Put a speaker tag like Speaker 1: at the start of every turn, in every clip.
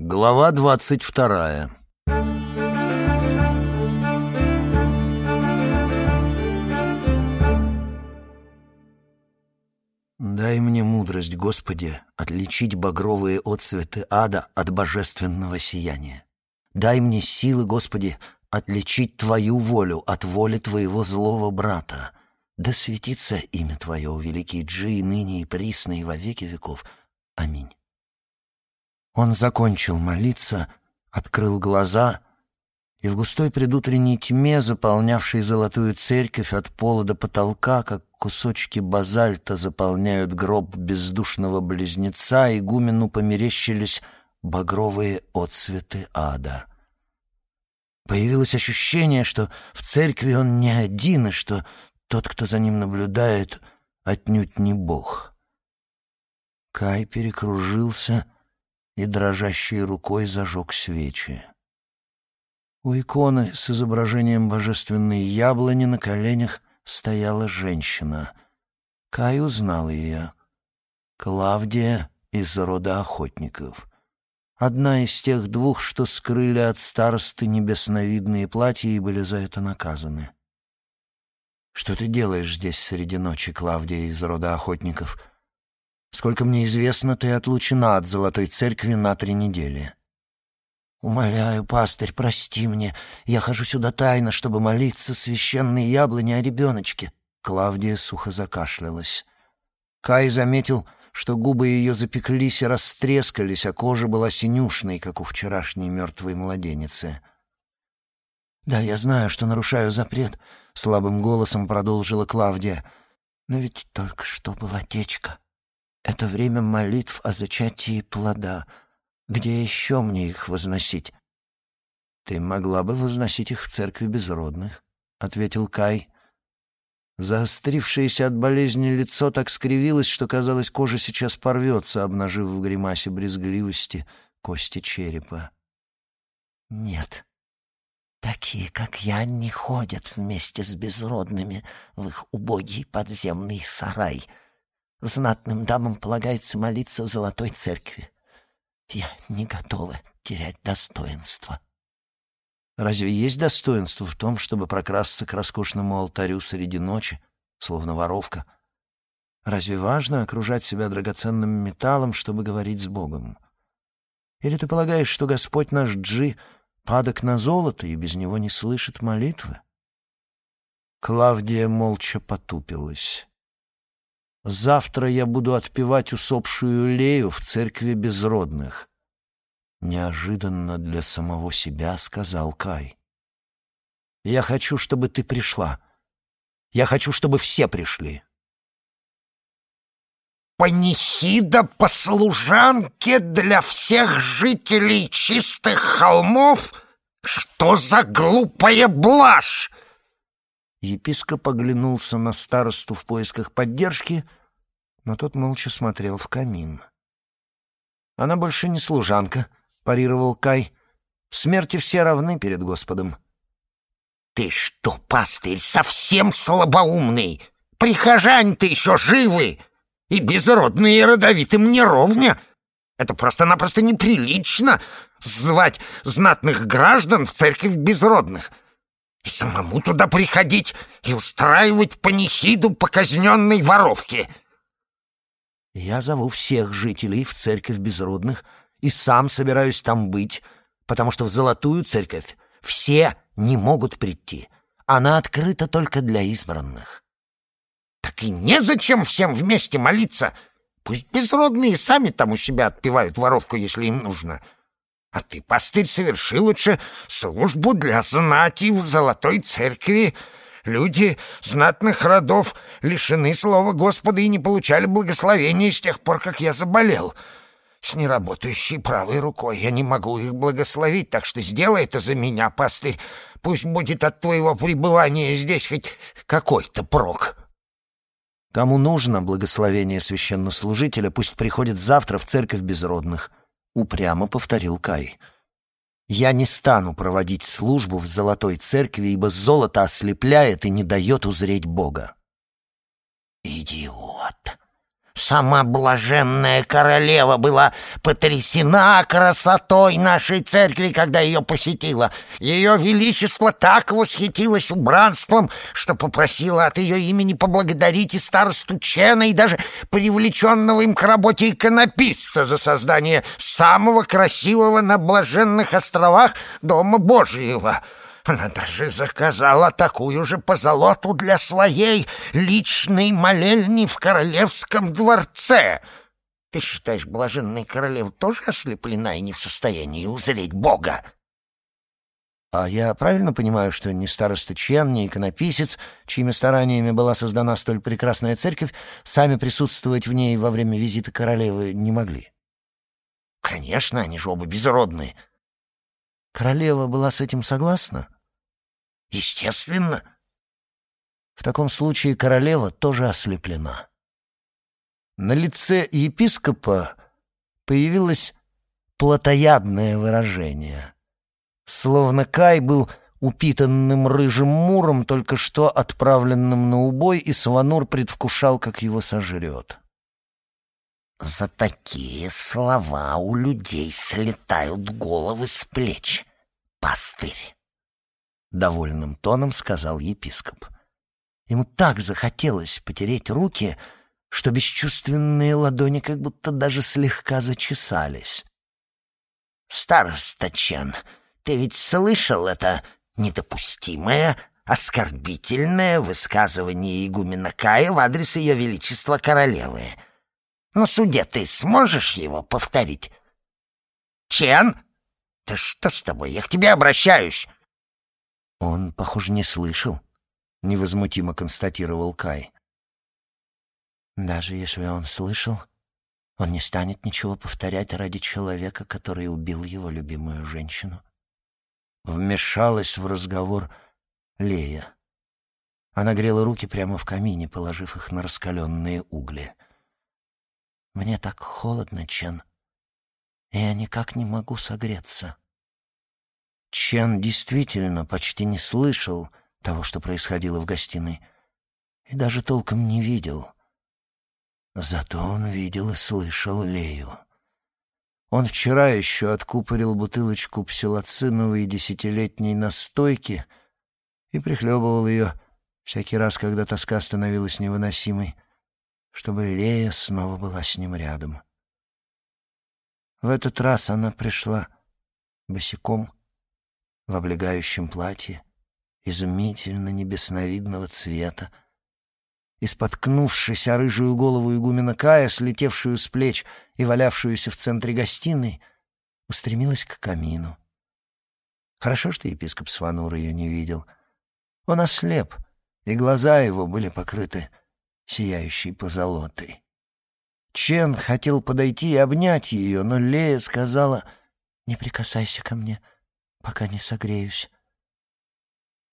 Speaker 1: Глава двадцать вторая Дай мне мудрость, Господи, отличить багровые отцветы ада от божественного сияния. Дай мне силы, Господи, отличить Твою волю от воли Твоего злого брата. Да светится имя Твое, великий Джи, ныне и присно, и во веки веков. Аминь. Он закончил молиться, открыл глаза, и в густой предутренней тьме, заполнявшей золотую церковь от пола до потолка, как кусочки базальта заполняют гроб бездушного близнеца, игумену померещились багровые отсветы ада. Появилось ощущение, что в церкви он не один, и что тот, кто за ним наблюдает, отнюдь не Бог. Кай перекружился и дрожащей рукой зажег свечи. У иконы с изображением божественной яблони на коленях стояла женщина. Кай узнал ее. Клавдия из рода охотников. Одна из тех двух, что скрыли от старосты небесновидные платья и были за это наказаны. «Что ты делаешь здесь среди ночи, Клавдия из рода охотников?» Сколько мне известно, ты отлучена от Золотой Церкви на три недели. Умоляю, пастырь, прости мне. Я хожу сюда тайно, чтобы молиться священной яблоне о ребеночке. Клавдия сухо закашлялась. Кай заметил, что губы ее запеклись и растрескались, а кожа была синюшной, как у вчерашней мертвой младеницы. «Да, я знаю, что нарушаю запрет», — слабым голосом продолжила Клавдия. «Но ведь только что была течка. Это время молитв о зачатии плода. Где еще мне их возносить? Ты могла бы возносить их в церкви безродных, ответил Кай. Заострившееся от болезни лицо так скривилось, что казалось, кожа сейчас порвется, обнажив в гримасе брезгливости кости черепа. Нет. Такие, как я, не ходят вместе с безродными в их убогий подземный сарай — Знатным дамам полагается молиться в Золотой Церкви. Я не готова терять достоинство. Разве есть достоинство в том, чтобы прокрасться к роскошному алтарю среди ночи, словно воровка? Разве важно окружать себя драгоценным металлом, чтобы говорить с Богом? Или ты полагаешь, что Господь наш Джи падок на золото и без него не слышит молитвы? Клавдия молча потупилась. Завтра я буду отпевать усопшую Лею в церкви безродных. Неожиданно для самого себя сказал Кай. Я хочу, чтобы ты пришла. Я хочу, чтобы все пришли.
Speaker 2: Панихида по служанке для всех жителей чистых холмов? Что за глупая блажь?
Speaker 1: Епископ оглянулся на старосту в поисках поддержки, но тот молча смотрел в камин. «Она больше не служанка», — парировал Кай. «В смерти все равны перед Господом».
Speaker 2: «Ты что, пастырь, совсем слабоумный? Прихожане-то еще живы, и безродные и родовитым не ровня. Это просто-напросто неприлично звать знатных граждан в церковь безродных» и самому туда приходить и устраивать панихиду по казненной воровке.
Speaker 1: Я зову всех жителей в церковь безродных и сам собираюсь там быть, потому что в золотую церковь все не могут прийти. Она открыта только для избранных.
Speaker 2: Так и незачем всем вместе молиться. Пусть безродные сами там у себя отпевают воровку, если им нужно. — а ты, пастырь, соверши лучше службу для знати в Золотой Церкви. Люди знатных родов лишены слова Господа и не получали благословения с тех пор, как я заболел. С неработающей правой рукой я не могу их благословить, так что сделай это за меня, пастырь. Пусть будет от твоего пребывания здесь хоть какой-то прок».
Speaker 1: Кому нужно благословение священнослужителя, пусть приходит завтра в церковь безродных —— упрямо повторил Кай. «Я не стану проводить службу в Золотой Церкви, ибо золото ослепляет и не дает узреть Бога».
Speaker 2: «Идиот! Сама блаженная королева была потрясена красотой нашей церкви, когда ее посетила. Ее величество так восхитилось убранством, что попросила от ее имени поблагодарить и старосту Чена, и даже привлеченного им к работе иконописца за создание самого красивого на блаженных островах Дома Божьего». Она даже заказала такую же позолоту для своей личной молельни в королевском дворце. Ты считаешь, блаженная королева тоже ослеплена и не в состоянии узреть Бога?
Speaker 1: А я правильно понимаю, что ни староста Чен, ни иконописец, чьими стараниями была создана столь прекрасная церковь, сами присутствовать в ней во время визита королевы не могли?
Speaker 2: Конечно, они же оба безродные.
Speaker 1: Королева была с этим согласна?
Speaker 2: Естественно.
Speaker 1: В таком случае королева тоже ослеплена. На лице епископа появилось плотоядное выражение. Словно Кай был упитанным рыжим муром, только что отправленным на убой, и Сванур предвкушал, как его сожрет.
Speaker 2: «За такие слова у людей слетают головы с плеч, пастырь!»
Speaker 1: Довольным тоном сказал епископ. Ему так захотелось потереть руки, что бесчувственные ладони как будто даже слегка зачесались.
Speaker 2: «Староста Чен, ты ведь слышал это недопустимое, оскорбительное высказывание игумена Кая в адрес ее величества королевы? На суде ты сможешь его повторить?» «Чен, да что с тобой? Я к тебе обращаюсь!»
Speaker 1: «Он, похоже, не слышал», — невозмутимо констатировал Кай. «Даже если он слышал, он не станет ничего повторять ради человека, который убил его любимую женщину». Вмешалась в разговор Лея. Она грела руки прямо в камине, положив их на раскаленные угли. «Мне так холодно, Чен, я никак не могу согреться». Чен действительно почти не слышал того, что происходило в гостиной, и даже толком не видел. Зато он видел и слышал Лею. Он вчера еще откупорил бутылочку псилоциновой десятилетней настойки и прихлебывал ее всякий раз, когда тоска становилась невыносимой, чтобы Лея снова была с ним рядом. В этот раз она пришла босиком, в облегающем платье, изумительно небесновидного цвета, и, споткнувшись о рыжую голову игумена Кая, слетевшую с плеч и валявшуюся в центре гостиной, устремилась к камину. Хорошо, что епископ Сванур ее не видел. Он ослеп, и глаза его были покрыты сияющей позолотой. Чен хотел подойти и обнять ее, но Лея сказала «Не прикасайся ко мне» пока не согреюсь.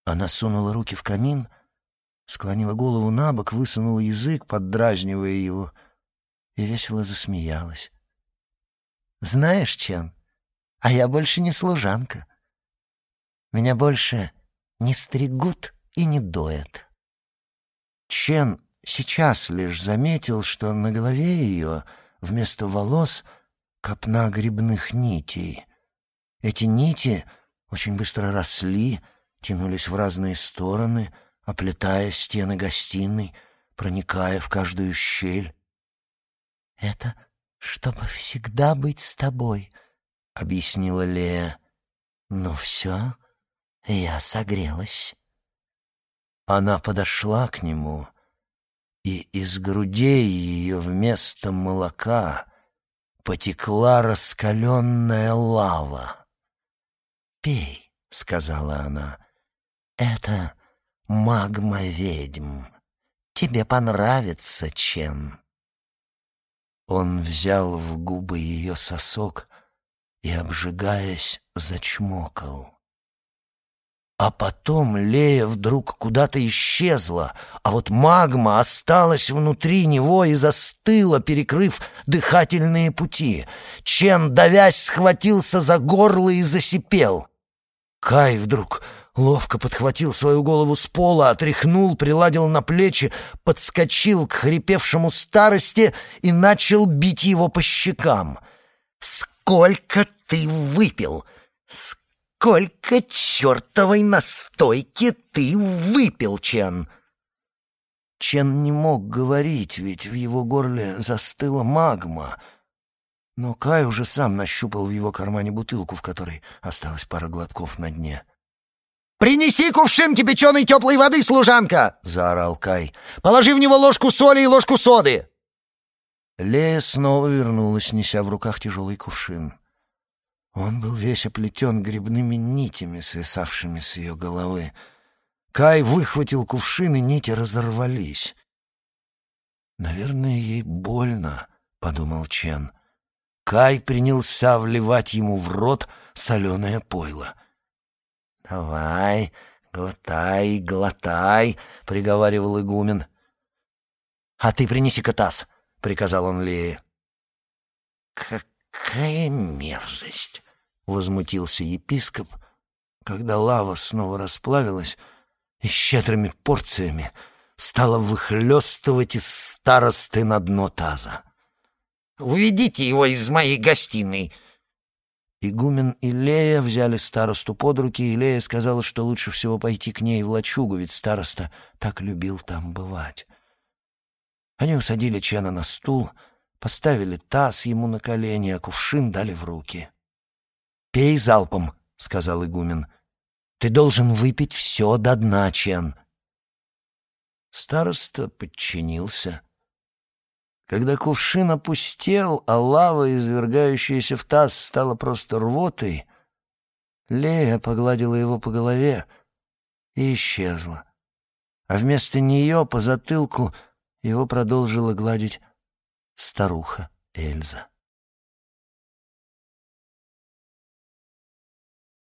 Speaker 1: Она сунула руки в камин, склонила голову на бок, высунула язык, поддразнивая его, и весело засмеялась. «Знаешь, Чен, а я больше не служанка. Меня больше не стригут и не доят». Чен сейчас лишь заметил, что на голове ее вместо волос копна грибных нитей. Эти нити — очень быстро росли, тянулись в разные стороны, оплетая стены гостиной, проникая в каждую щель. «Это чтобы всегда быть с тобой», — объяснила Лея. «Ну все, я согрелась». Она подошла к нему, и из грудей ее вместо молока потекла раскаленная лава. «Пей», — сказала она. «Это магма ведьм. Тебе понравится, Чен». Он взял в губы ее сосок и, обжигаясь, зачмокал. А потом Лея вдруг куда-то исчезла, а вот магма осталась внутри него и застыла, перекрыв дыхательные пути. Чен, давясь, схватился за горло и засипел. Кай вдруг ловко подхватил свою голову с пола, отряхнул, приладил на плечи, подскочил к хрипевшему старости и начал бить его по щекам. «Сколько ты выпил? Сколько чертовой настойки ты выпил, Чен?» Чен не мог говорить, ведь в его горле застыла магма. Но Кай уже сам нащупал в его кармане бутылку, в которой осталось пара глотков на дне.
Speaker 2: «Принеси кувшин кипяченой теплой воды, служанка!» — заорал Кай. «Положи в него ложку соли и ложку соды!»
Speaker 1: Лея снова вернулась, неся в руках тяжелый кувшин. Он был весь оплетен грибными нитями, свисавшими с ее головы. Кай выхватил кувшин, и нити разорвались. «Наверное, ей больно», — подумал Чен. Кай принялся вливать ему в рот соленое пойло. «Давай, глотай, глотай», — приговаривал игумен. «А ты принеси-ка таз», — приказал он Лее. «Какая мерзость!» — возмутился епископ, когда лава снова расплавилась и щедрыми порциями стала выхлестывать из старосты на дно таза.
Speaker 2: «Уведите его из моей гостиной!»
Speaker 1: Игумен и Лея взяли старосту под руки, и Лея сказала, что лучше всего пойти к ней в лачугу, ведь староста так любил там бывать. Они усадили Чена на стул, поставили таз ему на колени, а кувшин дали в руки. «Пей залпом», — сказал игумен. Ты должен выпить все до дна, Чен. Староста подчинился. Когда кувшин опустел, а лава, извергающаяся в таз, стала просто рвотой, Лея погладила его по голове и исчезла. А вместо нее по затылку его продолжила гладить старуха Эльза.